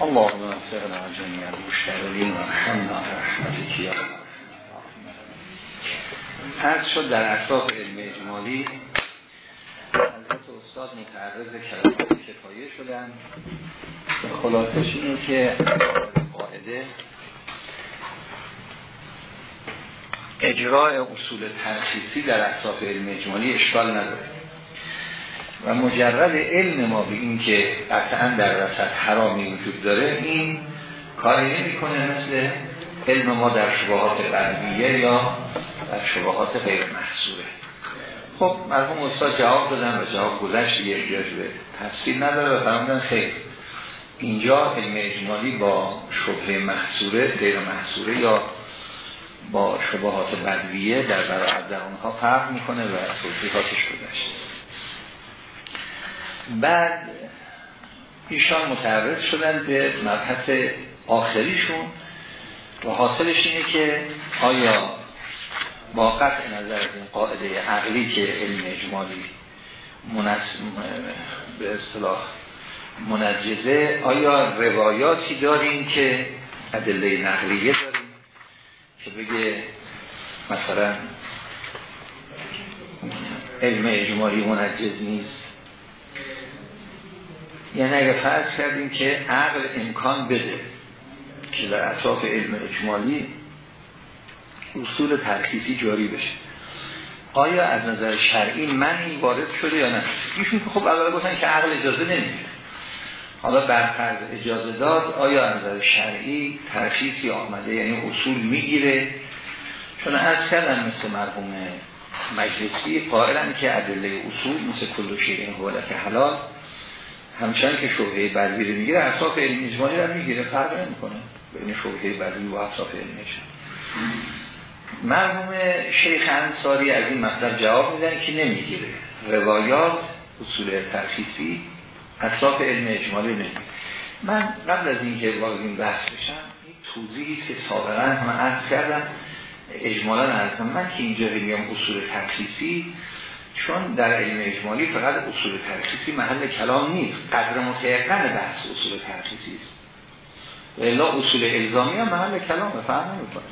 اللهم وفقنا جميع المشتغلین و حمنا رحمتك یا عرض شد در اطراف علم اجمالی حضرت استاد متعرض کلمات کفایه شدن خلاصش اینه که قاعده اجراع اصول تنسیسی در اطراف علم اجمالی اشکال نداره. و مجرد علم ما به این که قطعا در وسط حرامی وجود داره این کاری نمی کنه مثل علم ما در شبهات قلبیه یا در شبهات غیر محصوله. خب مرحوم استاد جواب دادن و جواب گذشت یه احتیاج به تفصیل نداره و فرمودن خیر. اینجا علم اجمالی با شبه محصوله غیر محصوله یا با شبهات بدویه در در اونها فرق می‌کنه و توضیحاتش گذشته. بعد ایشان متعرض شدن به مبحث آخریشون و حاصلش اینه که آیا با قطع نظر از این قاعده عقلی که علم اجمالی به اصطلاح منجزه آیا روایاتی داریم که ادله نقلیه داریم که بگه مثلا علم اجمالی منجز نیست؟ یعنی اگر فرض کردیم که عقل امکان بده که در اطراف علم اجمالی اصول ترخیصی جاری بشه. آیا از نظر شرعی من این وارد شده یا نه؟ ایشون که خب اولا گفتن که عقل اجازه نمیده. حالا بر اجازه داد آیا از نظر شرعی ترخیصی آمده؟ یعنی اصول می‌گیره؟ چون از کردن مثل مرحوم مجلسی قائلن که ادله اصول مثل کل شیء هولت حلال همچنان که شبهه بدوی رو می‌گیره اصاف علم اجمالی رو می‌گیره فرق نمی‌کنه. بین شبهه بدوی و اصاف علمیش مرحوم شیخ انصاری از این مطلب جواب میدن که نمی‌گیره. روایات اصول ترخیصی اصاف علم اجمالی نمی‌گیره. من قبل از اینکه وارد این بحث بشم این توضیحی که سابقا هم عرض کردم اجمالا عرض من که اینجا میگم اصول ترخیصی چون در علم اجمالی فقط اصول ترخیصی محل کلام نیست. قدر متعقن بحث اصول ترخیصی است. و الا اصول الزامی هم محل کلام فهم نمی‌کنه.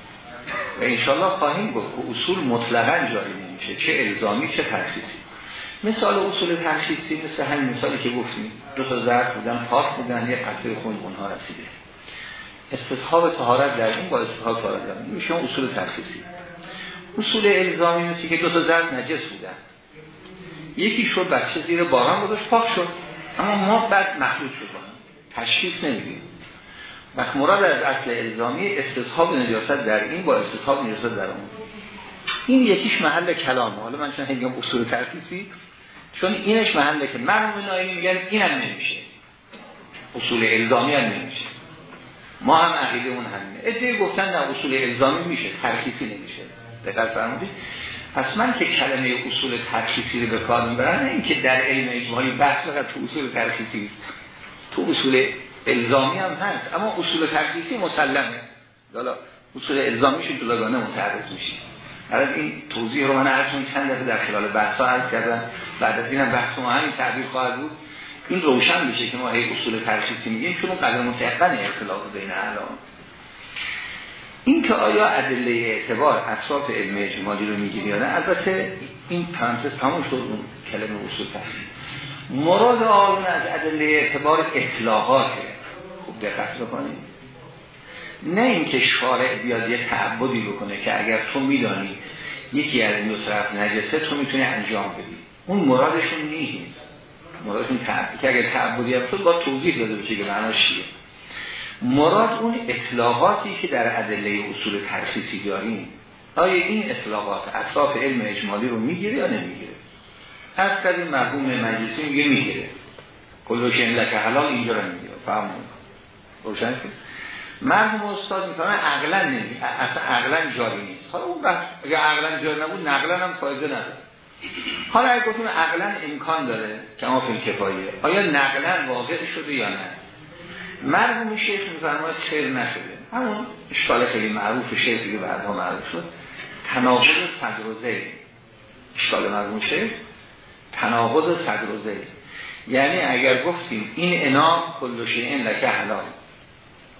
و انشالله خواهیم گفت که اصول مطلقا جاری نمیشه. چه الزامی چه ترخیصی مثال اصول ترخیصی مثل همین مثالی که گفتیم. دو تا ظرف بودن پاک بودن یه قطعه خون اونها رسیده. استصحاب طهارت در این با استصحاب طهارت در اصول ترخیصی اصول الزامی مثل که دو تا ظرف نجس بودن. یکی شد بچه زیر باران گذاشت پاک شد. اما ما بعد مخلوط شد. تشخیص نمیدیم. وقت مراد از اصل الزامی استصحاب نجاست در این با استصحاب نجاست در اون. این یکیش محل کلامه حالا من چون هنگام اصول ترخیصی چون اینش محل که مرحوم نایی میگن این هم نمیشه. اصول الزامی هم نمیشه. ما هم عقیده اون همینه. ادعای گفتن در اصول الزامی میشه. ترخیصی نمیشه. دقیق فرمودید. پس من که کلمه اصول ترخیصی رو به کار می‌برم این که در علم اجمالی بحث فقط تو اصول ترخیصی تو اصول الزامی هم هست اما اصول ترخیصی مسلمه. حالا اصول الزامی شد جداگانه متعرض میشه از این توضیح رو من عرض چند دفعه در خلال بحث ها عرض کردم. بعد از اینم بحث ما همین تعبیر خواهد بود. این روشن میشه که ما هی اصول ترخیصی میگیم چون قدر متعقن اختلاف بین اعلام. این که آیا ادله اعتبار اطراف علم اجمالی رو می‌گیری یا نه البته این پرانتز تمام شد اون کلمه اصول تفسیر. مراد آن از ادله اعتبار اطلاقاته. خوب دقت بکنید. نه اینکه شارع بیاد یه تعبدی بکنه که اگر تو میدانی یکی از این دو طرف نجسه تو می‌تونی انجام بدی. اون مرادشون نیست. مرادشون تعبدی که اگر تعبدی هم با توضیح داده بشه که معناش مراد اون اطلاقاتی که در ادله اصول ترخیصی داریم. آیا این اطلاقات اطراف علم اجمالی رو می‌گیره یا نمی‌گیره؟ از کردیم مرحوم مجلسی میگه می‌گیره. کلوش این لکه حلال اینجا رو می‌گیره فهم روشن که مرحوم استاد می‌فهمه عقلا اصلا عقلا جاری نیست. حالا اون بحث اگه عقلا جاری نبود نقلا هم فایده نداره. حالا اگه گفتون عقلا امکان داره که ما فیل آیا نقلا واقع شده یا نه؟ مرحوم شیخ میفرماید خیر نشده. همون اشکال خیلی معروف شیخ دیگه بعدها معروف شد. تناقض صدر و زید. اشکال مرحوم شیخ تناقض صدر و زید. یعنی اگر گفتیم این انا کل این لکه حلال.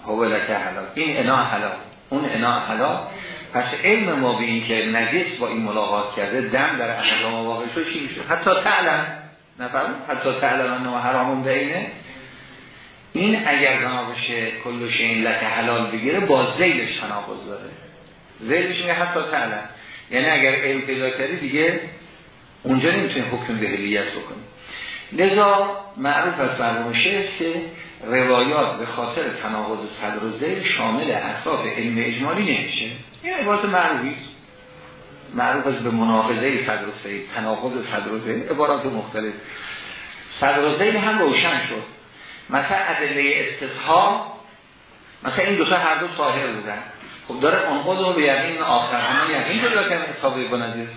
هو لکه حلال. این انا حلال. اون انا حلال. پس علم ما به این که نجس با این ملاقات کرده دم در احرام واقع شد چی میشه؟ حتی تعلم. نفرم؟ حتی تعلم انه حرامون بینه این اگر بنا کلوش این لکه حلال بگیره با زیلش تناقض داره. زیلش میگه حتی تعلم یعنی اگر علم پیدا کردی دیگه اونجا نمی‌تونی حکم به هلیت بکنی. لذا معروف از مرموم شیخ که روایات به خاطر تناقض صدر و زیل شامل اصاف علم اجمالی نمیشه. این عبارت معروفی معروف است به مناقضه صدر و زیل تناقض صدر و زیل عبارات مختلف. صدر و زیل هم روشن شد. مثلا ادله استصحاب مثلا این دوتا هر دو طاهر بودن. خب داره انقض رو به یقین آخر همه یقین پیدا کنه اصحابه بنظیر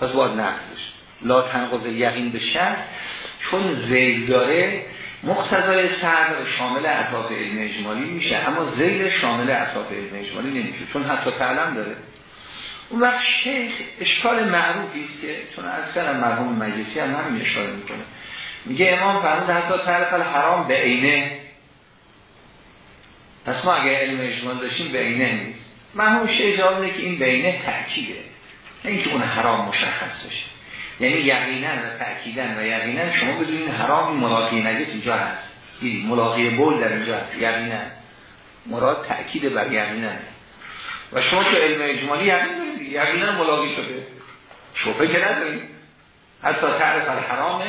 پس باید نقضش لا تنقض یقین به شر چون زیل داره مقتضای صدر شامل اطراف علم اجمالی میشه اما زیل شامل اطراف علم اجمالی نمیشه چون حتی تعلم داره. اون وقت شیخ اشکال معروفی است که چون از مرحوم مجلسی هم همین اشاره می‌کنه. میگه امام فرمود حتی تعرف حرام به عینه. پس ما اگه علم اجمال داشتیم به عینه نیست. شیخ جواب که این بینه تأکیده. نه اینکه اون حرام مشخص باشه. یعنی یقینا و تأکیدن و یقینا شما بدونید حرام ملاقی نجس اینجا هست. ملاقی بول در اینجا هست. یقینا. مراد تأکید بر یقینا. و شما تو علم اجمالی یقینا ملاقی شده. شبه که ندارید. حتی تعرف الحرام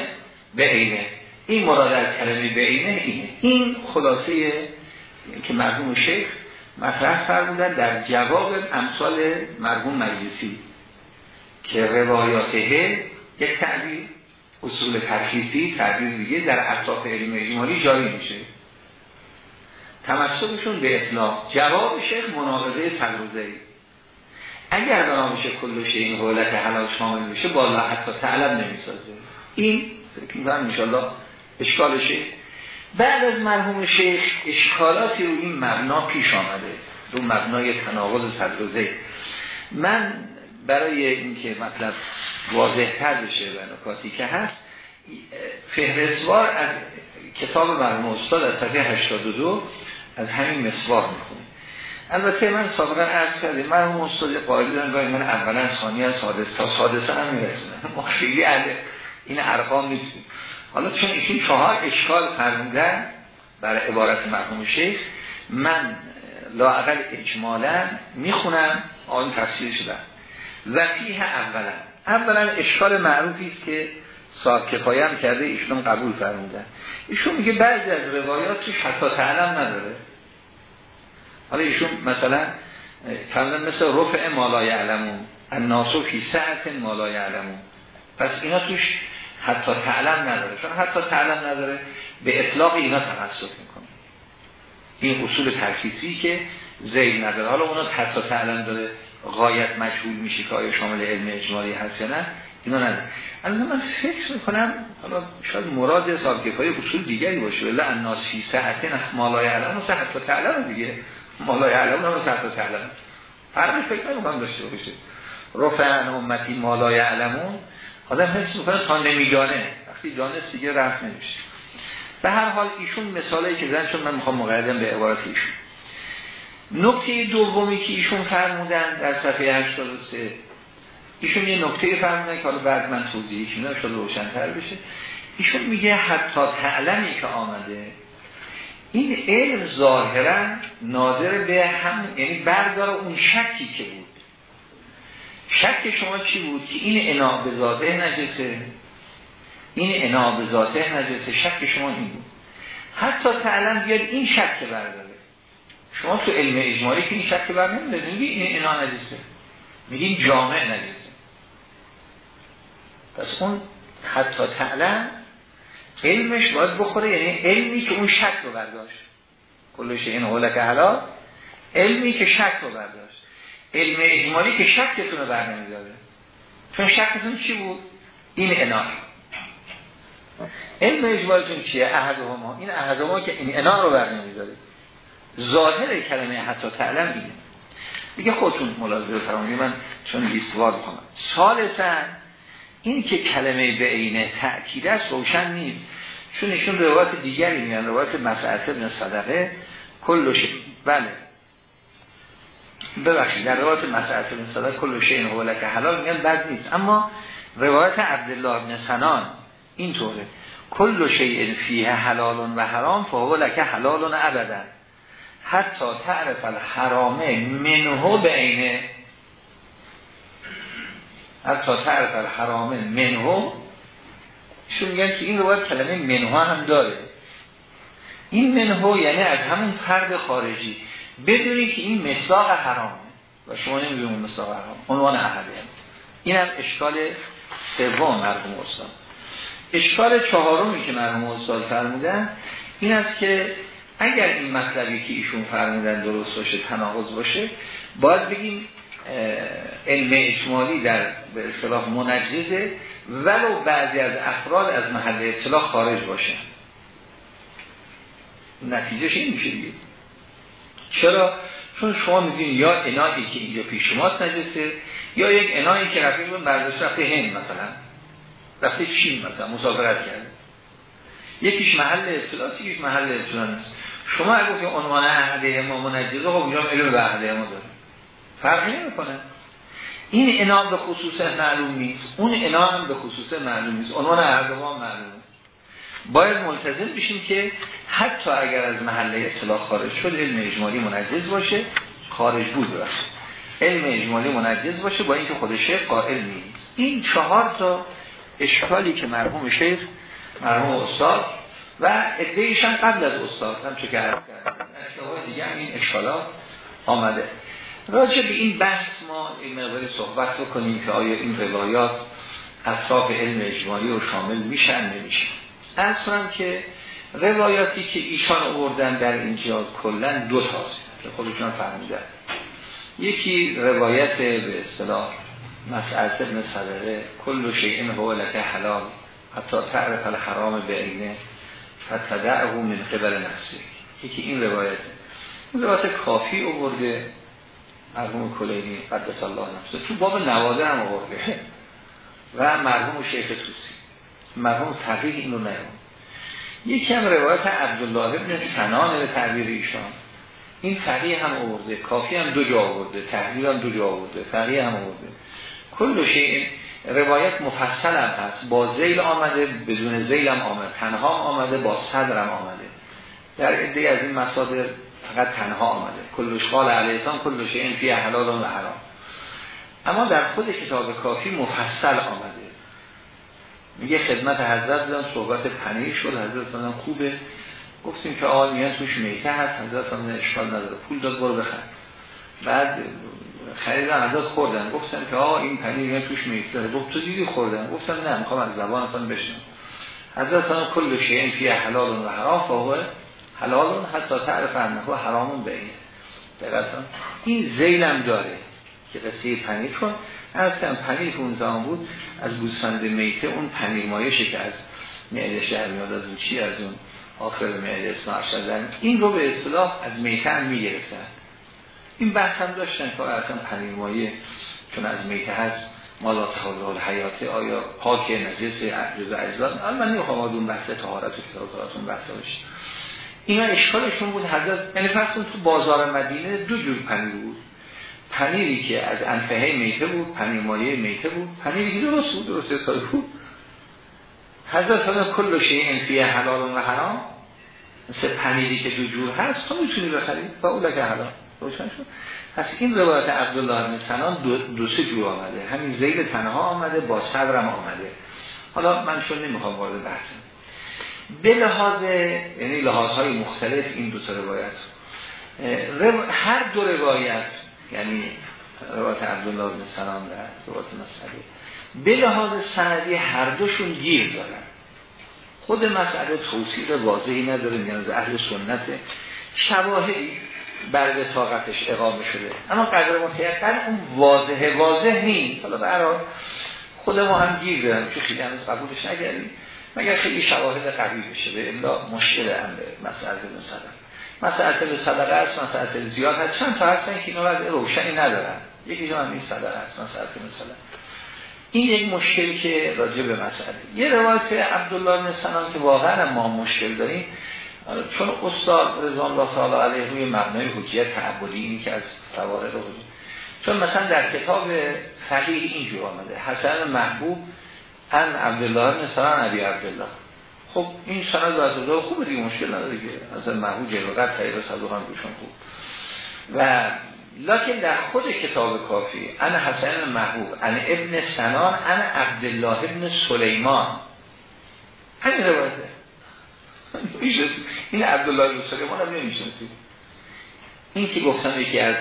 به عینه این مراد از کلمه به عینه اینه. این خلاصه که مرحوم شیخ مطرح فرمودن در جواب امثال مرحوم مجلسی که روایاته یک تعبیر اصول ترخیصی تعبیر دیگه در اطراف علم اجمالی جاری میشه. تمسکشون به اطلاق. جواب شیخ مناقضه سلوزه اگر بنا میشه کلوشه این حولت حلال شامل میشه بالا حتی تعلم نمی‌سازه. این فکر می‌کنم انشالله اشکالشه بعد از مرحوم شیخ اشکالاتی رو این مبنا پیش آمده رو مبنای تناقض صدر من برای اینکه مطلب واضح تر بشه و نکاتی که هست فهرستوار از کتاب مرحوم استاد از صفحه 82 از همین مسوار می‌کنه البته من سابقا عرض کردیم مرحوم استاد قائل دارن من اولا ثانیه سادس تا سادسه هم میرسونم ما خیلی این ارقام نیستیم حالا چون ایشون چهار اشکال فرمودن برای عبارت مرحوم شیخ من لاعقل اجمالا می‌خونم آن تفسیر شده. و فیه اولا. اولا اشکال معروفی است که صاحب کرده ایشون قبول فرمودن. ایشون میگه بعضی از روایات توش حتی تعلم نداره. حالا ایشون مثلا فرمودن مثل رفع مالا یعلمون الناسو فی ساعت مالا یعلمون. پس اینا توش حتی تعلم نداره. چون حتی تعلم نداره به اطلاق اینا تمسک می‌کنه. این اصول ترکیسی که زیل نداره. حالا اونا حتی تعلم داره غایت مشهول میشه که آیا شامل علم اجمالی هست یا نه اینا نداره. الان من فکر می‌کنم حالا شاید مراد سابقه اصول دیگری باشه. ولی الناس فی نه مالای علم و حتی تعلم دیگه. مالای علم و حتی تعلم. فرقش فکر نمی‌کنم داشته باشه. رفع امتی مالای علمون آدم حس می‌کنه تا نمیدانه. وقتی دانست دیگه رفت نمیشه. به هر حال ایشون مثالی که زن چون من می‌خوام مقیدم به عبارت ایشون. نکته دومی که ایشون فرمودن در صفحه 83 ایشون یه نکته فرمودن که حالا بعد من توضیحش میدم شده روشنتر بشه. ایشون میگه حتی تعلمی که آمده این علم ظاهرا ناظر به هم یعنی بردار اون شکی که بود. شک شما چی بود؟ که این انا به نجسه. این انا به نجسه. شک شما این بود. حتی تعلم بیاد این شک برداره. شما تو علم اجمالی که این شک بر نمیده میگی این انا نجسه. میگی جامع نجسه. پس اون حتی تعلم علمش باید بخوره یعنی علمی که اون شک رو برداشت. کلش این حولک حالا علمی که شک رو برداشت. علم اجمالی که شکتون رو بر نمیداره چون شکتون چی بود؟ این انا علم اجمالیتون چیه؟ احدهما. این احدهما که این انا رو بر نمیداره ظاهر کلمه حتی تعلم اینه. دیگه خودتون ملاحظه فرمایید من چون لیستوار کنم سالتا این که کلمه به عین تأکید است روشن نیست. چون ایشون روایت دیگری میان روایت مسعد ابن صدقه. کلش بله. ببخشید در روایت مسعد ابن صدقه کل شیء هو لک حلال میگن بد نیست. اما روایت عبدالله ابن سنان اینطوره. کل شیء فیه حلال و حرام فهو لک حلال ابدا. حتی تعرف الحرامه منهو به عینه حتی تعرف الحرامه منهو چون میگن که این روایت کلمه منهو هم داره. این منهو یعنی از همون فرد خارجی. بدونی که این مساق حرامه و شما نمی‌دونید مساق حرام. عنوان این هم. اشکال سوم مرحوم استاد. اشکال چهارمی که مرحوم استاد فرمودن این است که اگر این مطلبی که ایشون فرمودن درست باشه تناقض باشه باید بگیم علم اجمالی در به اصطلاح منجزه ولو بعضی از افراد از محل اطلاع خارج باشن. نتیجهش این میشه دیگه. چرا؟ چون شما میدین یا انایی که اینجا پیش شماست نجسه یا یک انایی که رفیق برداشت رفته هند مثلا رفته چین مثلا مسافرت کرده یکیش محل اطلاع یکیش محل اطلاع نیست. شما اگه که عنوان عهده ما منجزه خب اینجا علم به عهده ما داره. فرقی نمی‌کنه. این انام به خصوص معلوم نیست. اون انام به خصوص معلوم نیست. عنوان عهده ما معلوم باید ملتزم بشیم که حتی اگر از محله اطلاع خارج شد علم اجمالی منجز باشه خارج بود باشه علم اجمالی منجز باشه با اینکه خود شیخ قائل نیست. این چهار تا اشکالی که مرحوم شیخ مرحوم استاد و ادهیشان قبل از استاد هم چه که عرض دیگه این اشکالات آمده. راجع به این بحث ما این مقداری صحبت رو کنیم که آیا این روایات اصاف علم اجمالی رو شامل میشن نمیشن. اصلا که روایاتی که ایشان آوردن در اینجا کلا دو تاست که خودشون فرمودن یکی روایت به اصطلاح مسئله ابن صدره کل شیء هو لک حلال حتی تعرف الحرام بعینه فتدعه من قبل نفسی یکی این روایت. این روایت کافی آورده مرحوم کلینی قدس الله نفسه. تو باب نواده هم آورده. و مرحوم شیخ توسی. مرحوم تقیق اینو نیمون یکی هم روایت عبدالله ابن سنان به تعبیر ایشان. این فقیه هم آورده کافی هم دو جا آورده تحضیر هم دو جا آورده فقیه هم آورده. کل شیء روایت مفصل هم هست. با زیل آمده بدون زیل هم آمده تنها آمده با صدر هم آمده. در عده از این مصادر فقط تنها آمده. کلش قال علیهتان کلش این فی حلال و حرام. اما در خود کتاب کافی مفصل آمده. میگه خدمت حضرت بودم صحبت پنیر شد حضرت بودم خوبه. گفتیم که آقا میان توش میته هست حضرت هم اشکال نداره. پول داد برو بخر. بعد خریدن حضرت خوردن. گفتم که آقا این پنیر میان توش میته. داره گفت تو دیدی خوردن؟ گفتم نه می‌خوام از زبانتان بشنم حضرت هم کل شیء فی حلال و حرام فهو حلال حتی تعرف انه حرامون بینه دقیقا. این زیلم داره. که قصه پنیر کن از کم پنیر که اون زمان بود از گوسفند میته اون پنیر مایشه که از معده شهر میاد از اون چی؟ از اون آخر معده شدن این رو به اصطلاح از میته هم می‌گرفتن. این بحث هم داشتن که اصلا پنیر مایه چون از میته هست مالا تحول حیاته آیا پاک نجس جز اجزا اما من نمی‌خوام اون بحث طهارت و کتابتون بحث باشه اینا اشکالشون بود حضرت یعنی فرض تو بازار مدینه دو جور پنیر بود. پنیری که از انفهه میته بود پنیر مایه میته بود. پنیری که درست بود درست حسابی بود. حضرت فرمود کل شیء فی حلال و حرام. مثل پنیری که دو جور هست تو می‌تونی بخرید. و اون که حلال. روشن شد. پس این روایت عبدالله بن سنان دو, دو سه جور آمده. همین زیل تنها آمده با صبرم آمده. حالا من چون نمی‌خوام وارد بحثم به لحاظ یعنی لحاظ های مختلف این دو تا روایت. هر دو روایت یعنی روایت عبدالله بن سلام در روایت مسئله به لحاظ سندی هر دوشون گیر دارن. خود مسئله توصیل واضحی نداره میگن از اهل سنت شواهدی بر وساقتش اقامه شده. اما قدر متیقن اون واضح واضح نیست. حالا برای خود ما هم گیر دارن که خیلی هنوز قبولش نگردیم مگر خیلی شواهد قوی بشه؟ به الا مشکل هم به مسئله مثلا مسئله به صدقه است مسئله زیاد هست. چند تا هستن که اینا وضع روشنی ندارن. یکی جا هم این صدقه است مسئله مثلا این یک مشکل که راجع به مسئله یه روایت عبدالله بن سنان که واقعا ما مشکل داریم چون استاد رضوان الله تعالی علیه روی مبنای حجیت تعبدی این که از فوارق حجیت. چون مثلا در کتاب فقیه اینجور آمده. حسن محبوب ان عبدالله بن سنان عبی عبدالله. خب این سند از الله خوبه دیگه مشکل نداره که اصلا محبوب جلوقت خیر صدوقان روشون خوب. و لکن در خود کتاب کافی ان حسن محبوب ان ابن سنان ان عبدالله ابن سلیمان. همین روایته. این عبدالله ابن سلیمان هم نمیشنسید این که گفتم یکی از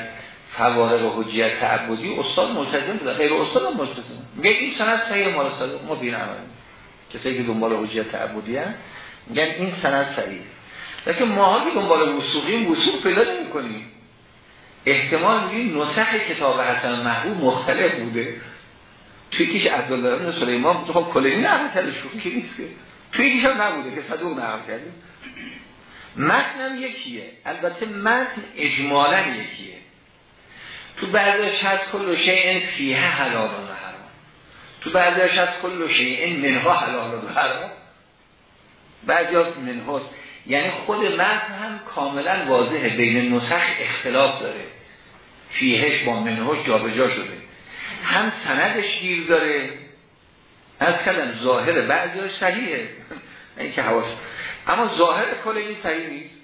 فوارق و حجیت تعبدی استاد ملتزم بودن. غیر استاد هم ملتزم. میگه این سند صحیح مال صادق ما بین عمل کسایی که دنبال حجیت تعبدی هم میگن این سند صحیح. لیکن ما که دنبال وسوقی وسوق پیدا نمی کنیم احتمال میگیم نسخ کتاب حسن محبوب مختلف بوده. توی کیش عبدالله بن سلیمان تو خب کلینی نقل کرده شوخی نیست که. توی کیش هم نبوده که صدوق نقل کرده. متن هم یکیه. البته متن اجمالا یکیه. تو بعضش هست کل شیء فیه حلال و تو بعضش هست کل شیء منها حلال و حرام. بعضی از منهاست. یعنی خود متن هم کاملا واضحه. بین نسخ اختلاف داره. فیهش با منهاش جابجا شده. هم سندش گیر داره. از کلم ظاهر بعضیش صحیحه. این که حواس اما ظاهر کل این صحیح نیست.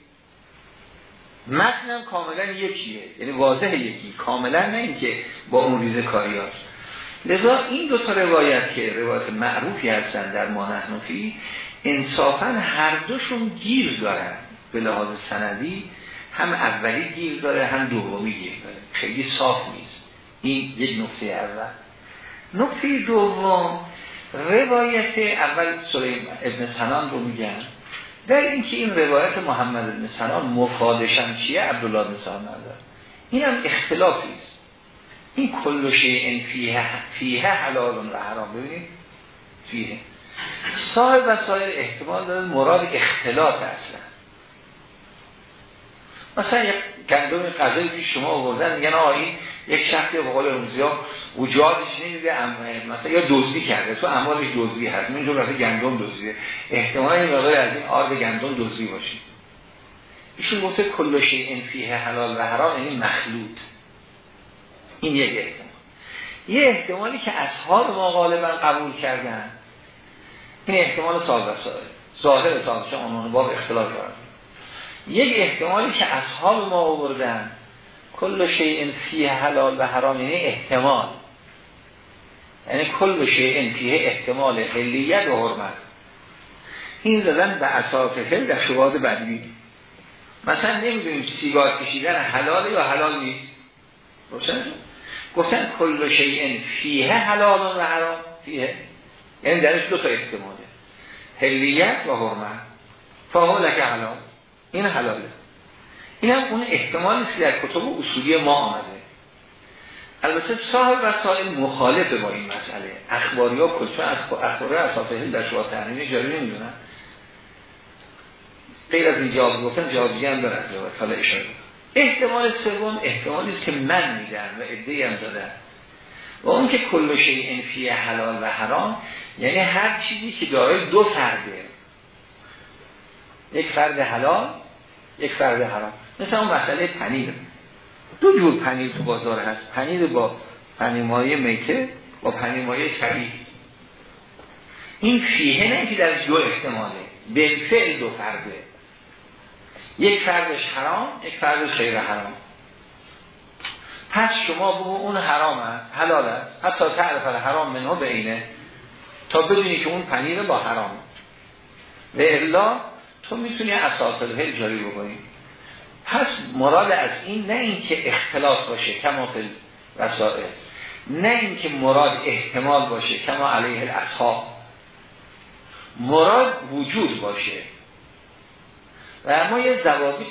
متن کاملا یکیه. یعنی واضح یکی. کاملا نه اینکه با اون ریزه کاریاش لذا این دو تا روایت که روایت معروفی هستن در مانحنفی انصافا هر دوشون گیر دارن. به لحاظ سندی هم اولی گیر داره هم دومی گیر داره. خیلی صاف نیست. این یک نقطه اول. نقطه دوم روایت اول سلیم ابن سنان رو میگن. در اینکه این روایت محمد بن سنان مفادشم چیه؟ عبدالله بن سنان نداره این هم اختلافی است. این کل شیء فیه فیه حلال و حرام. ببینید؟ فیه. صاحب وسایل احتمال داره مراد اختلاط اصلا. مثلا یک گندم غذایی پیش شما آوردن میگن آقا این یک شخصی به قول ها وجادش نمیده مثلا یا دزدی کرده. تو اموالش دزدی هست. اینجور مثلا گندم دزدیه. احتمال این از این آرد گندم دزدی باشید ایشون گفته کل این فیه حلال و حرام یعنی مخلوط. این یک احتمال یه احتمالی که اصحاب ما غالبا قبول کردن. این احتمال سال و سال ظاهر سال چون اونون باب اختلاف کرد یک احتمالی که اصحاب ما آوردن کل شیء فیه حلال و حرام یعنی احتمال. یعنی کل شیء فیه احتمال حلیت و حرمت. این زدن به اساس در شباد بدوی مثلا نمی‌دونیم سیگار کشیدن حلال یا حلال نیست. روشن گفتن کل شیء فیه حلال و حرام. فیه. یعنی درش دو تا احتماله حلیت و حرمت. فاهو لکه حلال. این حلاله. این هم اون احتمال که در کتب اصولی ما آمده. البته صاحب وسائل مخالفه با این مسئله. اخباری ها از اخباری اصافه در شما تحریم جاری نمی‌دونن. غیر از این جواب گفتن جوابی هم دارن. جواب حالا اشاره. احتمال سوم احتمالی است که من میدن و ادهی هم دادن و اون که کل شیء فی حلال و حرام یعنی هر چیزی که داره دو فرده. یک فرد حلال یک فرد حرام. مثل اون مسئله پنیر. دو جور پنیر تو بازار هست. پنیر با پنیرمایه میته با پنیرمایه شبیه این فیه نه که در دو احتماله. بالفعل دو فرده. یک فردش حرام یک فردش غیر حرام. پس شما بگو اون حرام است حلال است. حتی تعرف حرام منها به اینه تا بدونی که اون پنیر با حرام. و الا تو می‌تونی اساس الهل جاری بکنی. پس مراد از این نه اینکه اختلاف باشه کما فی وسائل نه اینکه مراد احتمال باشه کما علیه الاصحاب. مراد وجود باشه. و اما یه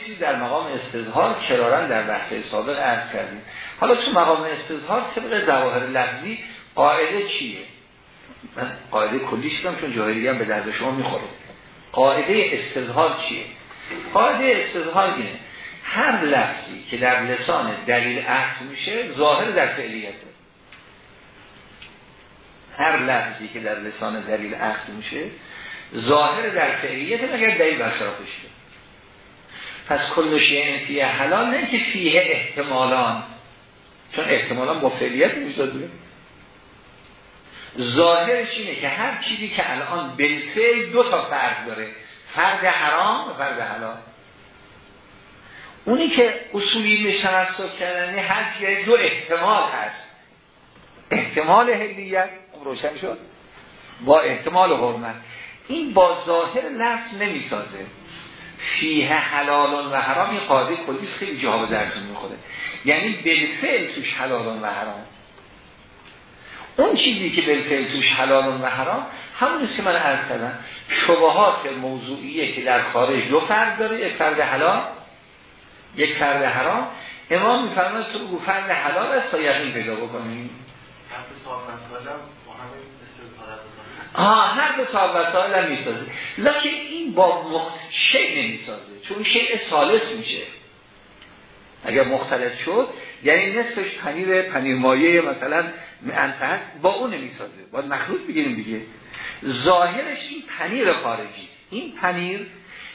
چیزی در مقام استظهار کرارن در بحث سابق عرض کردیم. حالا تو مقام استظهار طبق ظواهر لفظی قاعده چیه؟ من قاعده کلی شدم چون جاهلی هم به درد شما می‌خوره. قاعده استظهار چیه؟ قاعده استظهار اینه. هر لفظی که در لسان دلیل عهد میشه ظاهر در فعلیته هر لفظی که در لسان دلیل اخذ میشه ظاهر در فعلیت مگر دلیل برشرافش پس کل شیء فیه حلال نه که فیه احتمالان. چون احتمالان با فعلیت میشه ظاهرش اینه که هر چیزی که الان بالفعل دو تا فرق داره فرق حرام و فرق حلال. اونی که اصولی میشن کردن هر چیزی دو احتمال هست. احتمال هلیت روشن شد. با احتمال حرمت. این با ظاهر لفظ نمی‌سازه. فیه حلالون و حرام قاعده کلی خیلی جواب درتون می‌خوره. یعنی بالفعل توش حلالون و حرام. اون چیزی که بالفعل توش حلالون و حرام همون که من عرض کردم شبهات موضوعیه که در خارج دو فرد داره یک فرد حلال یک فرد حرام. امام میفرماید تو فرد حلال است تا یقین پیدا بکنیم آه هر دو صاحب وسائل هم می‌سازه. لکن این با مخت... شیع نمی‌سازه چون شیء سالس میشه. اگر مختلط شد یعنی نصفش پنیر پنیر مایه مثلا انتهت با اون نمی‌سازه. باید مخلوط بگیریم دیگه. ظاهرش این پنیر خارجی. این پنیر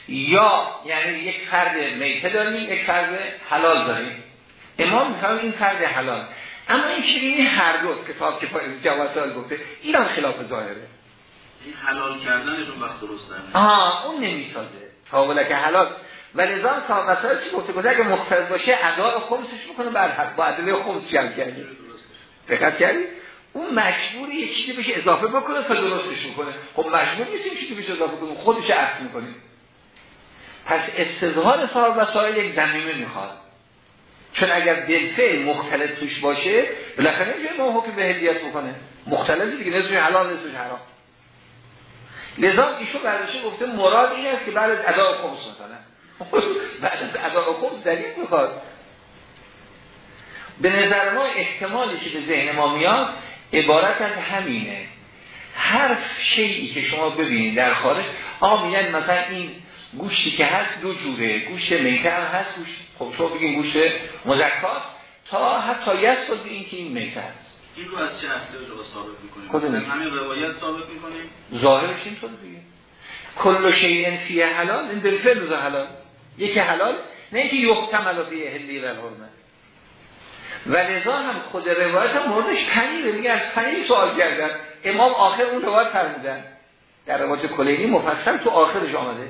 یا یعنی یک فرد میته داریم یک فرد حلال داریم. امام میفرمه این فرد حلال. اما این شیرینی هر دو کتاب که جواسال گفته هم خلاف ظاهره. حلال کردنشون وقت درست آها اون نمی‌سازه. تاوله که حلال. و نظام صاحب مسائل چی گفته؟ گفته اگه مختلف باشه اداء خمسش می‌کنه بعد با عدله خمس جمع کردی. دقت کردی؟ اون مجبوری یه چیزی بشه اضافه بکنه تا درستش می‌کنه. خب مجبور نیستیم چیزی بشه اضافه کنه خودش عکس می‌کنه. پس استظهار صاحب وسائل یک زمینه می‌خواد. چون اگر بالفعل مختلف توش باشه بالاخره نمیشه ما حکم به هدیت بکنه. مختلفی دیگه نصفش حلال نصفش حرام. لذا ایشو برداشته گفته مراد این است که بعد از ادا خمس مثلا بعد از ادا خمس دلیل می‌خواد. به نظر ما احتمالی که به ذهن ما میاد عبارت از همینه. هر شیعی که شما ببینید در خارج آ میگن مثلا این گوشتی که هست دو جوره گوشت میته هم هست خب شما بگین گوشت مزکاست تا حتی یست این که این میته هست. این رو از چه اصله رو ثابت می‌کنیم؟ همین روایت ثابت می‌کنیم. ظاهرش اینطور دیگه. کل شیء فیه حلال این بالفعل رو حلال. یکی حلال نه اینکه یحتمل فیه هلی و الحرمه. و لذا هم خود روایت هم موردش پنیره. میگه از پنیر سوال کردن. امام آخر اون روایت فرمودن. در روایت کلینی مفصل تو آخرش آمده.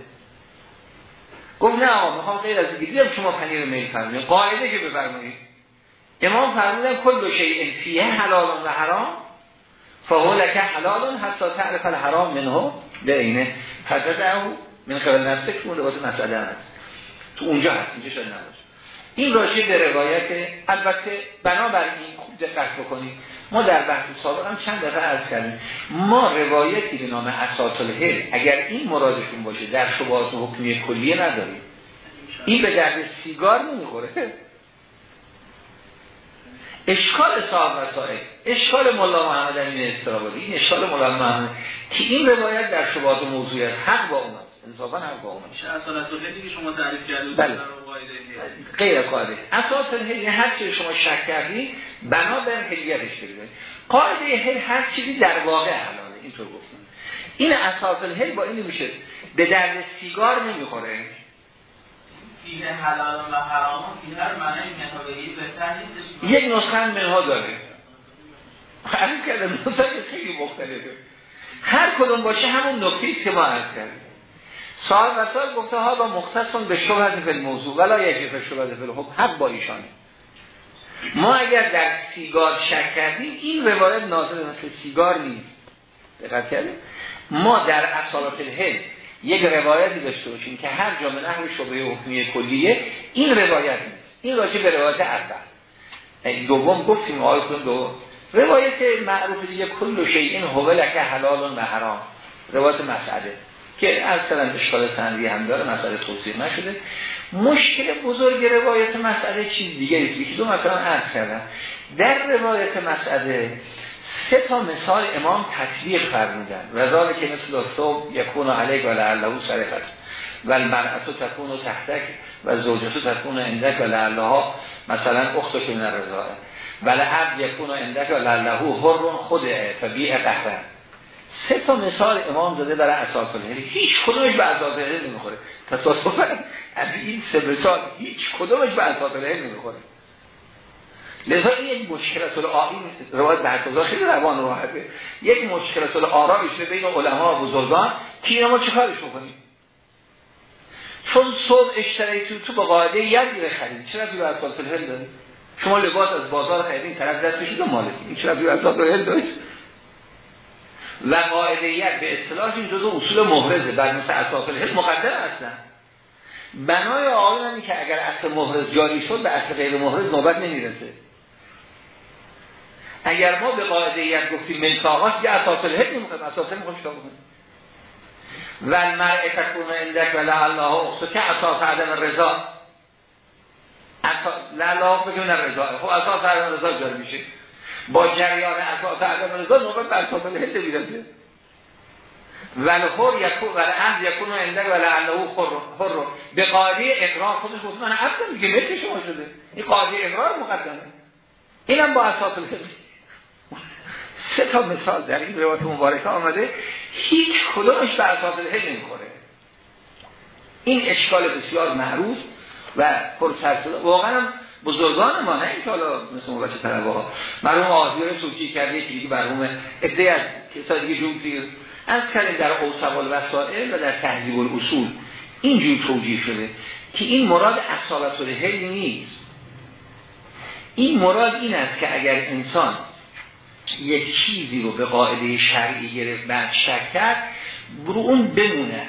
گفت نه آقا می‌خوام غیر از دیگه شما پنیر میل قاعده که بفرمایید. امام فرمودن کل شیء فیه حلال و حرام فهو لک حلال حتی تعرف الحرام منه به اینه. او من قبل نفسه که اون لباس مسئله هست تو اونجا هست اینجا شاید نباشه. این راجع به روایت البته بنابراین خوب دقت بکنید. ما در بحث سابق هم چند دفعه عرض کردیم. ما روایتی به نام اساس الهل اگر این مرادشون باشه در شبهات حکمی کلیه نداریم. این به درد سیگار نمی‌خوره. اشکال صاحب وسائل اشکال مولا محمد امین استرابادی این اشکال مولا محمد که این روایت در شبهات موضوعیت حق با اوناست انصافا حق با اساس دیگه شما تعریف کردید بله. غیر قاعده. اساس هر چیزی شما شک کردید بنا بر هلیتش بگیرید قاعده هل هر چیزی در واقع حلاله اینطور گفتم. این اساس هل با این میشه به درد سیگار نمی‌خوره. حلال و حرام یک نسخه منها داره. عرض کردم نسخه خیلی مختلفه. هر کدوم باشه همون نکته که ما عرض کردیم. صاحب وسائل گفته ها با مختصون به شبهت فی الموضوع ولا یکی به شبهت فی الحکم حق با ایشانه ما اگر در سیگار شک کردیم این روایت ناظر مثل سیگار نیست. دقت کردیم؟ ما در اصالات الهل یک روایتی داشته باشیم که هر جا من اهل شبه حکمی کلیه این روایت نیست. این راجع به روایت اول. دوم گفتیم آیه دو. روایت معروف دیگه کل شیء هو لک حلال و حرام. روایت مسعده. که اصلا اشکال سندی هم داره مسئله توصیح نشده. مشکل بزرگ روایت مسئله چیز دیگه است که دو مثلا عرض کردم. در روایت مسئله سه تا مثال امام تطبیق فرمودن. و که مثل صبح یکون علیک و لعله سرفت و المرأتو تکون و تحتک و زوجتو تکون اندک و لعله مثلا اختو که من رضاه و لعب یکون اندک و لعله هر خوده فبیع قهرن سه تا مثال امام داده برای اساس الهلی هیچ کدومش به اساس نمی‌خوره. تصاصفا از این سه مثال هیچ کدومش به اساس نمی‌خوره. لذا یک مشکلات این روایت به خیلی روان راحته. یک مشکلات آرا شده بین علما و بزرگان که اینا ما چه کارش بکنیم؟ چون صبح اشتری تو تو با قاعده دیره خرید. چرا تو اساس الهل داری شما لباس از بازار خریدین طرف دستش دو مالکی این چرا تو اساس الهل داری و قاعده به اصطلاح این جزء اصول محرزه. بر مثل اساس الهل مقدر هستن. بنای آقایون که اگر اصل محرز جاری شد به اصل غیر محرز نوبت نمی‌رسه. اگر ما به قاعده یک گفتیم ملکاغاست یه اساس الهد نمی‌خوایم اساس الهد می‌خوایم چطور بکنیم و المرء تکون اندک و الله اختو که اساس عدم رضا؟ لا بگیم رضا. خب اساس عدم رضا جاری میشه. با جریان اساس عدم رضا نوبت به اساس الهد می‌رسه ولخور یکون و عهد یکون اندک و لعله خر به قاعده اقرار خودش گفت من عبدم میگه مثل شما شده. این قاعده اقرار مقدمه. اینم با اساس الهد سه تا مثال در این روایت مبارکه آمده هیچ کدومش به اساس الهی نمی‌خوره. این اشکال بسیار معروف و پرسرسده واقعا بزرگان ما نه این که حالا مثل مبچه طلبه ها مرحوم آزیار سوکی کرده یکی دیگه برموم ادهی از کسای دیگه جون دیگه از کلیم در اوسوال وسائل و در تهذیب الاصول اینجور توجیه شده که این مراد اصابت الهی نیست. این مراد این است که اگر انسان یک چیزی رو به قاعده شرعی گرفت بعد شک کرد برو اون بمونه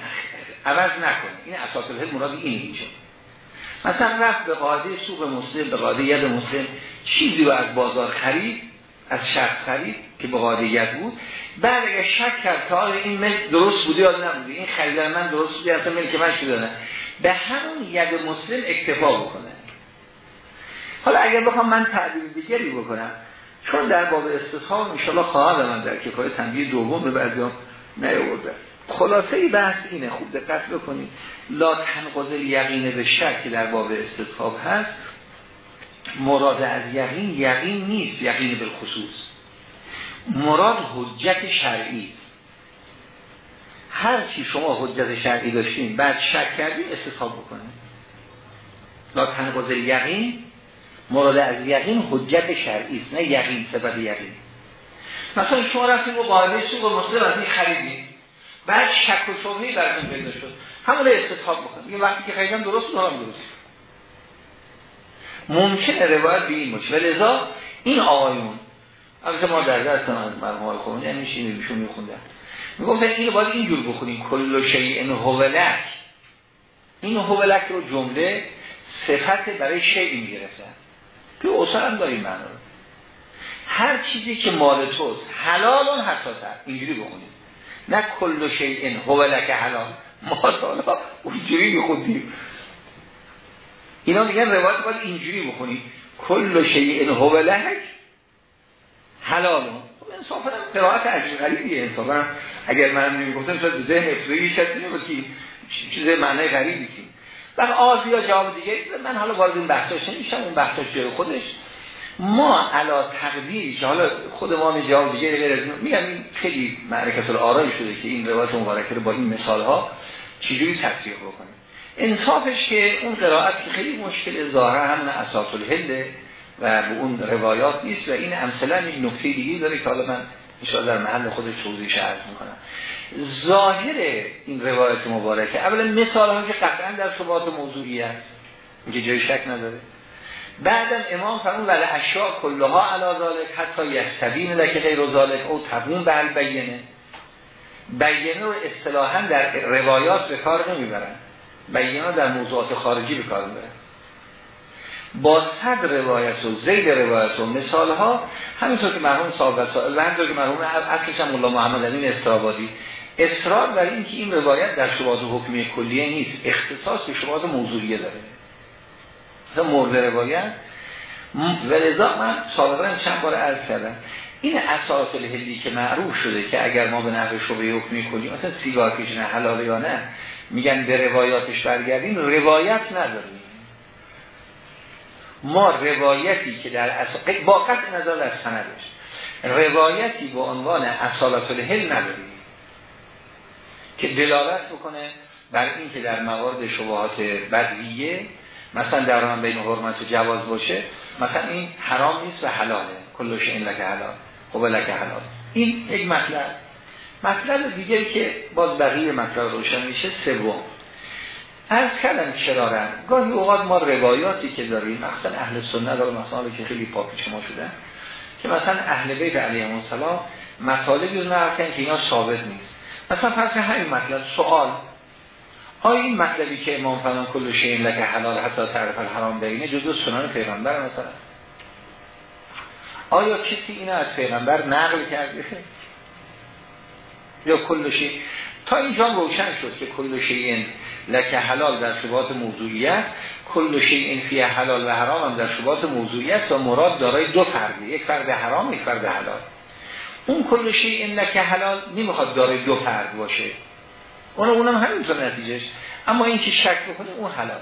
عوض نکنه این اساس الهل مراد این اینجا. مثلا رفت به قاعده سوق مسلم به قاعده ید مسلم چیزی رو از بازار خرید از شخص خرید که به قاعده ید بود. بعد اگر شک کرد که این ملک درست بوده یا نبوده این خریدن من درست بوده اصلا ملک من شده نه به همون ید مسلم اکتفا بکنه. حالا اگر بخوام من تعبیر دیگری بکنم چون در باب استصحاب انشاءالله خواهد من در کفای تنبیه دوم به بعضی نیاورده. خلاصه بحث اینه خوب دقت بکنید. لا تنقض یقین به شک در باب استصحاب هست مراد از یقین یقین نیست. یقین خصوص مراد حجت شرعی. هر چی شما حجت شرعی داشتین بعد شک کردین استصحاب بکنید لا تنقض یقین مراد از یقین حجت شرعی است نه یقین سبب یقین. مثلا شما رفتید و قاعده سوق مسلم از این خریدید بعد شک و شبهه براتون پیدا شد همون استثاب بکن یه وقتی که خریدم درست دارم درست ممکنه روایت به این باشه. لذا این آقایون البته ما در درس از مرحوم های خمینی یعنی میشینیم بیشون میخوندن. می‌گفتن این باید اینجور بخونیم. کل شیء هولک این هولک رو جمله صفت برای شیء می‌گرفتن. که اصلا هم داریم معنا. هر چیزی که مال توست حلال اون حساسه اینجوری بخونید. نه کل شیء هو لک حلال. ما حالا اونجوری میخوندیم. اینا میگن روایت باید اینجوری بخونید. کل شیء هو لک حلال. خب انصافا قرائت عجیب غریبیه. انصافا اگر من نمی‌گفتم شاید ذهن ابتدایی شد که چیز معنی غریبی و آزیا جواب دیگه من حالا وارد این بحثاش نمیشم اون بحثاش جای خودش. ما علا تقدیری که حالا خود ما جواب دیگه غیر از میگم این خیلی معرکت شده که این روایت مبارکه رو با این مثال ها چجوری تطبیق بکنیم انصافش که اون قرائت که خیلی مشکل ظاهر هم اساس الهله و به اون روایات نیست و این امثلا یک نکته دیگه داره که حالا من ان در محل خودش توضیحش عرض می‌کنم. ظاهر این روایت مبارکه اولا مثال هم که قطعا در ثبات موضوعی است اینکه جای شک نداره. بعدا امام فرمون ولی اشیاء کلها علا ذالک حتی یستبین لکه غیر ذالک او تبون به بینه بینه رو اصطلاحا در روایات به کار نمی‌برن. بینه در موضوعات خارجی به کار می‌برن. با صد روایت و زید روایت و مثال ها همینطور که مرحوم صاحب و سائل و همینطور که مرحوم اصلش هم مولا محمد استرابادی اصرار بر این که این روایت در شباز حکمی کلیه نیست اختصاص به شباز موضوعیه داره. مثلا مورد روایت. و لذا من سابقا چند بار عرض کردم این اساس الهلی که معروف شده که اگر ما به نحو شبه حکمی کنیم مثلا سیگار کشیدن حلال یا نه میگن به روایاتش برگردیم روایت نداریم ما روایتی که در اصل با قطع نظر از سندش. روایتی به عنوان اصالت الهل نداریم که دلالت بکنه بر این که در موارد شبهات بدویه مثلا در آن بین حرمت و جواز باشه مثلا این حرام نیست و حلاله. کلوش این لکه حلال. خب لکه حلال. این یک مطلب. مطلب دیگری که باز بقیه مطلب روشن میشه سوم. از کلم شرارم گاهی اوقات ما روایاتی که داریم مثلا اهل سنت داره مثلا که خیلی پاک شما شدن که مثلا اهل بیت علیه السلام مطالبی رو نرکن که اینا ثابت نیست. مثلا فرض همین مطلب سوال آیا این مطلبی که امام فرمان کل شیء لک حلال حتی تعرف الحرام بینه جزء سنن پیغمبر مثلا آیا کسی اینو از پیغمبر نقل کرده؟ یا کل شیء تا اینجا روشن شد که کل شیء لک حلال در شبهات موضوعیت کل شیء فی حلال و حرام هم در شبهات موضوعیت و مراد دارای دو فرده یک فرد حرام یک فرد حلال. اون کل شیء لک حلال نمی‌خواد دارای دو فرد باشه. اون اونم همینطور نتیجهش. اما این که شک بکنه اون حلال.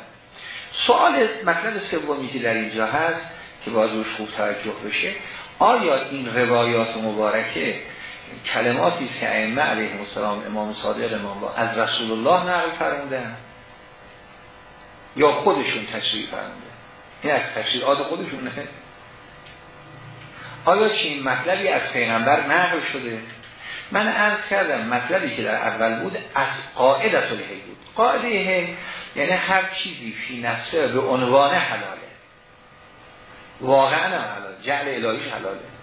سوال مطلب سومی که در اینجا هست که باز روش خوب توجه بشه آیا این روایات مبارکه؟ کلماتی است که ائمه علیه السلام امام صادق امام با از رسول الله نقل فرمودن یا خودشون تشریح فرمودن. این از تشریحات خودشون نه. آیا چین مطلبی از پیغمبر نقل شده. من عرض کردم مطلبی که در اول بود از قاعدت الهی بود. قاعده هی یعنی هر چیزی فی نفسه به عنوان حلاله. واقعا حلال جعل الهیش حلاله.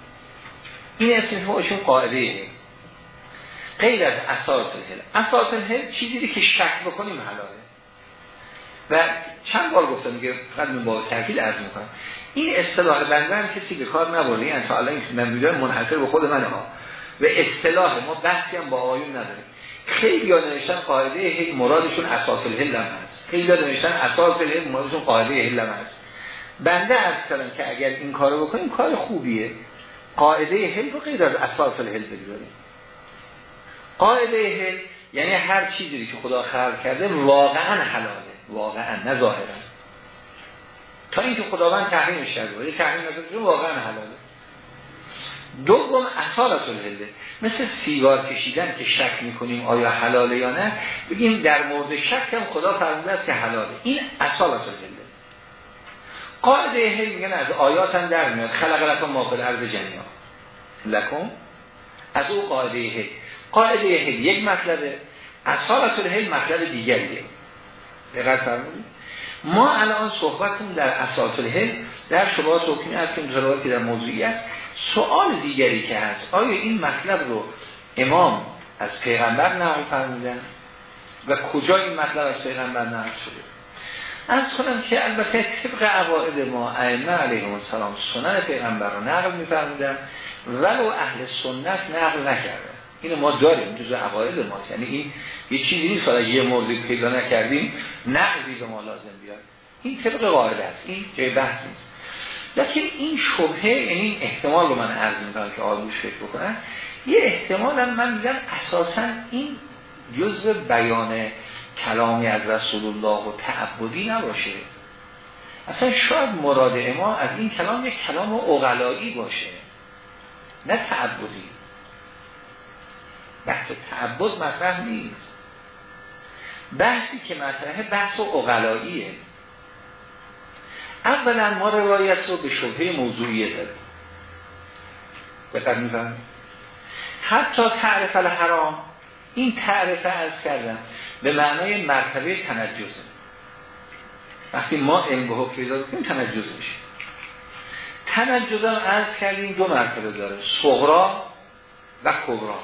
این اسم قاعده هی غیر از اساس الهل. اساس الهل چیزی که شک بکنیم حلاله. و چند بار گفتم که فقط من با تحکیل عرض می‌کنم. این اصطلاح بنده هم کسی به کار نبرده. یعنی تا الان من منحصر به خود من ها. و اصطلاح ما بحثی هم با آیون نداریم خیلی ها نوشتن قاعده هل مرادشون اساس الهل هم هست. خیلی ها نوشتن اساس الهل مرادشون قاعده هل هم هست. بنده از کردم که اگر این کارو بکنیم کار خوبیه. قاعده هل رو غیر از اساس الهل بگذاریم. قاعده هل یعنی هر چیزی که خدا خلق کرده واقعا حلاله. واقعا نه ظاهرا. تا اینکه خداوند تحریمش کرده ولی تحریم نشده واقعا حلاله. دوم اصالت الهله مثل سیگار کشیدن که شک می‌کنیم آیا حلاله یا نه بگیم در مورد شک هم خدا فرموده است که حلاله. این اصالت الهله قاعده هل میگن از آیات هم در میاد. خلق لکم ما فی الارض جميعا لکم؟ از او قاعده هل قاعده هل یک مطلبه. اصالت الهل مطلب دیگریه. دقیق فرمودید؟ ما الان صحبتون در اساس الهل در شبهات حکمی هستیم که در موضوعیت سوال دیگری که هست آیا این مطلب رو امام از پیغمبر نقل فرمودن؟ و کجا این مطلب از پیغمبر نقل شده؟ از کنم که البته طبق عوائد ما ائمه علیهم السلام سنن پیغمبر رو نقل میفرمودن ولو اهل سنت نقل نکردن. این ما داریم جز عقاید ماست. یعنی این یه چیزی نیست که یه مورد پیدا نکردیم نقضی به ما لازم بیاد. این طبق قاعده است. این جای بحث نیست. لیکن این شبهه یعنی این احتمال رو من عرض می‌کنم که آدموش فکر بکنن. یه احتمال هم من میگم اساسا این جزء بیان کلامی از رسول الله و تعبدی نباشه. اصلا شاید مراد ما از این کلام یک کلام اغلایی باشه. نه تعبدی. بحث تعبد مطرح نیست. بحثی که مطرحه بحث اغلاییه اولا ما روایت رو به شبه موضوعیه داریم. بقدر میفهم حتی تعرف الحرام این تعرفه از کردم. به معنای مرتبه تنجزه وقتی ما علم به پیدا کنیم تنجز میشه. تنجز هم از کردیم دو مرتبه داره. صغرا و کبرا.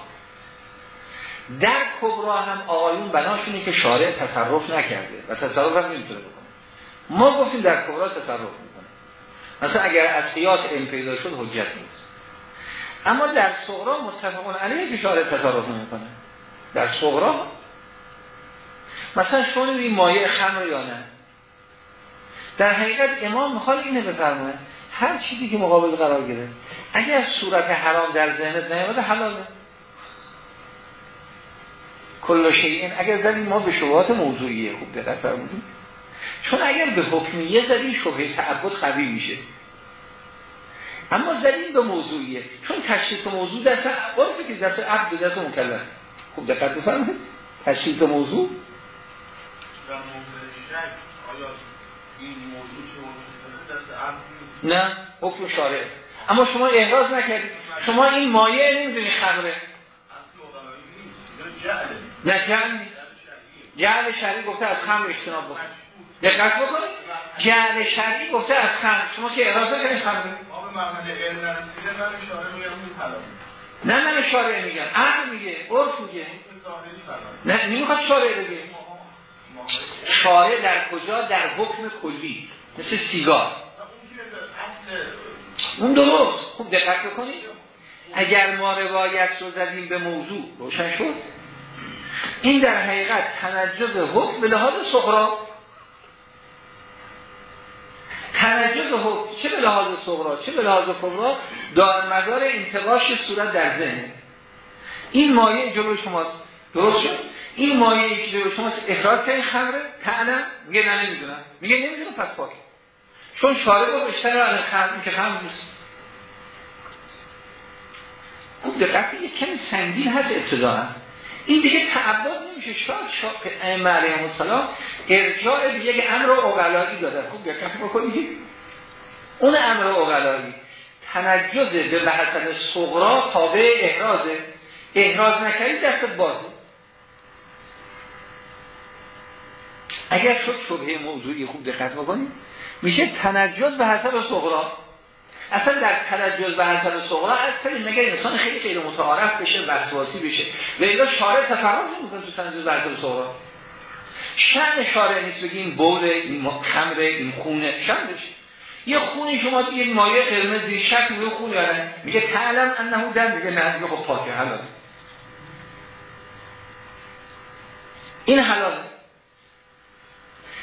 در کبرا هم آقایون بناشونه که شارع تصرف نکرده و تصرف هم نمی‌تونه بکنه. ما گفتیم در کبرا تصرف می‌کنه. مثلا اگر از قیاس علم پیدا شد حجت نیست. اما در صغرا متفقون علیه که شارع تصرف نمی‌کنه. در صغرا مثلا شما این مایه خمر یا نه؟ در حقیقت امام می‌خواد اینه بفرمایه هر چیزی که مقابل قرار گرفت اگر صورت حرام در ذهنت نیامده حلاله. کل شیء اگر زدیم ما به شبهات موضوعیه خوب دقت فرمودیم. چون اگر به حکمیه زدیم شبهه تعبد قوی میشه. اما زدیم به موضوعیه. چون تشریف موضوع دست عرفی که دست عبد دست مکلف. خوب دقت بفرمایید تشریف موضوع. نه حکم شارع. اما شما احراز نکردید. شما این مایه نمی‌دونی خبره. نه جعل جعل شرعی گفته از خمر اجتناب بکن دقت بکنید. جعل شرعی گفته از خمر. شما که احراز نکنید خمر نه من شارع میگم عقل میگه عرف میگه. نه نمی‌خواد شارع بگه. شارع در کجا؟ در حکم کلی مثل سیگار. اون درست. خوب دقت بکنید اگر ما روایت رو زدیم به موضوع روشن شد. این در حقیقت تنجز حکم به لحاظ صغرا تنجز حکم. به لحاظ صغرا چه به لحاظ کبرا؟ دار مدار انتقاش صورت در ذهن. این مایه جلو شماست. درست شد؟ این مایه که جلو شماست اخراج این خمره تعلم میگه نه نمی‌دونم. میگه نمی‌دونم پس پاک چون شارع گفت اشتر علی خمر که خمر نیست. خوب دقت یک کمی سنگین هست ابتداعا این دیگه تعبد نمیشه. شاید شاید ائمه علیهم السلام ارجاع به یک امر اقلایی دادن خوب دقت بکنید. اون امر اقلایی تنجز به بحثن صغرا تابع احرازه. احراز نکردید دست بازه. اگر شد شبه موضوعی خوب دقت بکنید میشه تنجز به حسب صغرا. اصلا در تنجز به حسب صغرا اصلا مگر انسان خیلی غیر متعارف بشه وسواسی بشه. و الا شارع تفرق نمی‌کنه تو تنجز به حسب صغرا. شأن شارع نیست بگیم بول این خمر این خونه. شأنش یه خونی شما تو مایه قرمزی شک میگه خون یاره میگه تعلم انه دم. میگه نه میگه خب پاکه حلال. این حلال.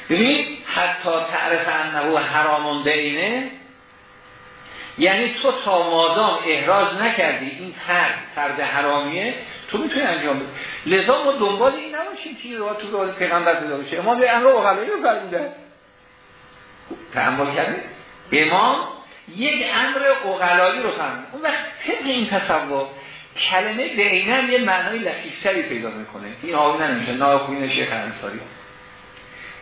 ببینید حتی تعرف انه حرامون بینه یعنی تو تا مادام احراز نکردی این ترد ترد حرامیه تو می‌تونی انجام بدی. لذا ما دنبال این نباشیم که رو تو رو پیغمبر پیدا بشه. امام به امر اقلایی رو فرموده تحمل کرده امام یک امر اقلایی رو فرموده اون وقت طبق این تصور کلمه بینن یه معنای لطیفتری پیدا می‌کنه. این آقای نمیشه ناخوین شیخ انصاری.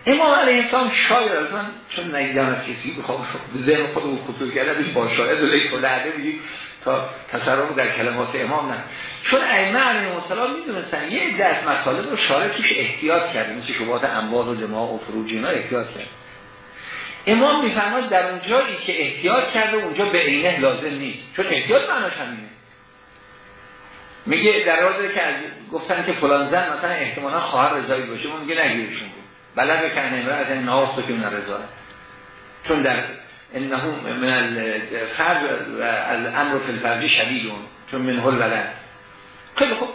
امام علیه السلام شاید من چون نگیدم از کسی بخوام ذهن خودمون خطور کرده با شاید و لیس و لعده بگید تا تصرف در کلمات امام نه. چون ائمه علیه السلام می‌دونستن یه دست مسائل رو شارع توش احتیاط کرده مثل شبهات اموال و دماغ و فروج احتیاط کرد امام میفرماد در اون جایی که احتیاط کرده اونجا به عینه لازم نیست. چون احتیاط معناش همینه. میگه در حالی که از گفتن که فلان زن مثلا احتمالا خواهر رضایی باشه اون میگه نگیرشون بود. بلد بکنه از این ناس که من رضا چون در انه من الفرج از امر فی الفرج شدیدون چون من هل بلد خیلی خوب.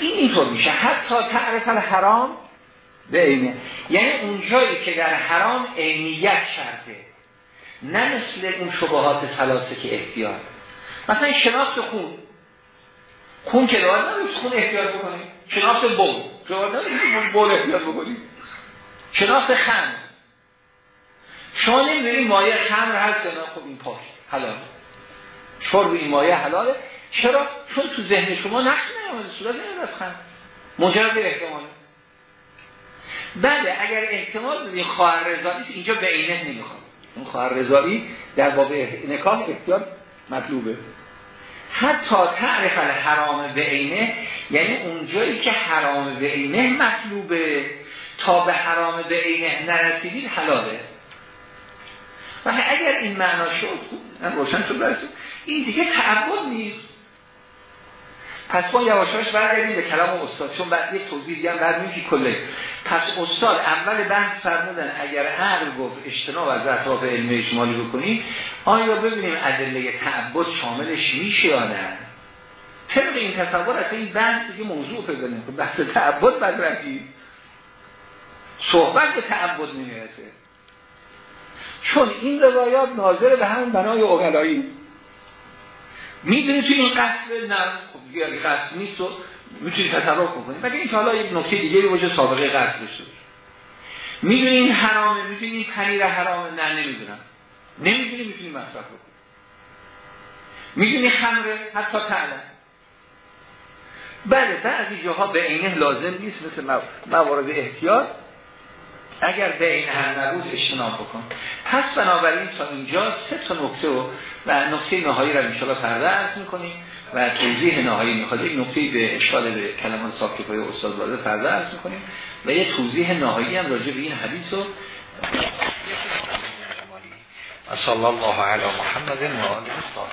این اینطور میشه. حتی تعرف الحرام به اینه یعنی اون جایی که در حرام عینیت شرطه. نه مثل اون شبهات ثلاثه که احتیاط مثلا شناخت خون. خون که دارد نمیشه خون احتیاط بکنیم شناخت بول. دارد نمیشه بول احتیاط بکنیم شناخت خم. شما نمی‌دونید مایه خمر هست یا خب این پاک. حلال. شرب این مایه حلاله؟ چرا؟ چون تو ذهن شما نقش نیامده. صورت نمیاد از خمر مجرد احتماله. بله اگر احتمال بدین خواهر رضایی اینجا به عینه نمی‌خواد. اون خواهر رضایی در باب نکاح اختیار مطلوبه. حتی تعرف حرام به عینه یعنی اونجایی که حرام به عینه مطلوبه تا به حرام به عینه نرسیدید حلاله. و اگر این معنا شد روشن شد برسید این دیگه تعبد نیست. پس ما یواشاش برگردیم به کلام استاد چون بعد یک توضیح دیگه بعد که کله پس استاد اول بحث فرمودن اگر عقل گفت اجتناب از اطراف علم اجمالی بکنیم آیا ببینیم ادله تعبد شاملش میشه یا نه؟ طبق این تصور اصلا این بحث دیگه موضوع پیدا نمی‌کنه. بحث تعبد بعد صحبت به تعبد نمی‌رسه. چون این روایات ناظر به همون بنای اغلایی می‌دونی توی این قصد نه خب قصد نیست و می‌تونی تصرف بکنی. مگه این حالا یک نکته دیگه باشه سابقه قصد داشته می‌دونی این حرامه می‌دونی این پنیر حرامه؟ نه نمی‌دونم. نمی‌دونی می‌تونی مصرف بکنی می‌دونی خمره؟ حتی تعلم بله بعضی جاها به اینه لازم نیست مثل موارد احتیاط. اگر به این هر نروز اجتناب بکن. پس بنابراین تا اینجا سه تا نکته و و نکته نهایی را انشاءالله پرده عرض می‌کنیم و توضیح نهایی می‌خواد. یک نکته به اشاره به کلمان پای استاد وارد پرده عرض می‌کنیم و یه توضیح نهایی هم راجع به این حدیث و صلی الله علی محمد و آله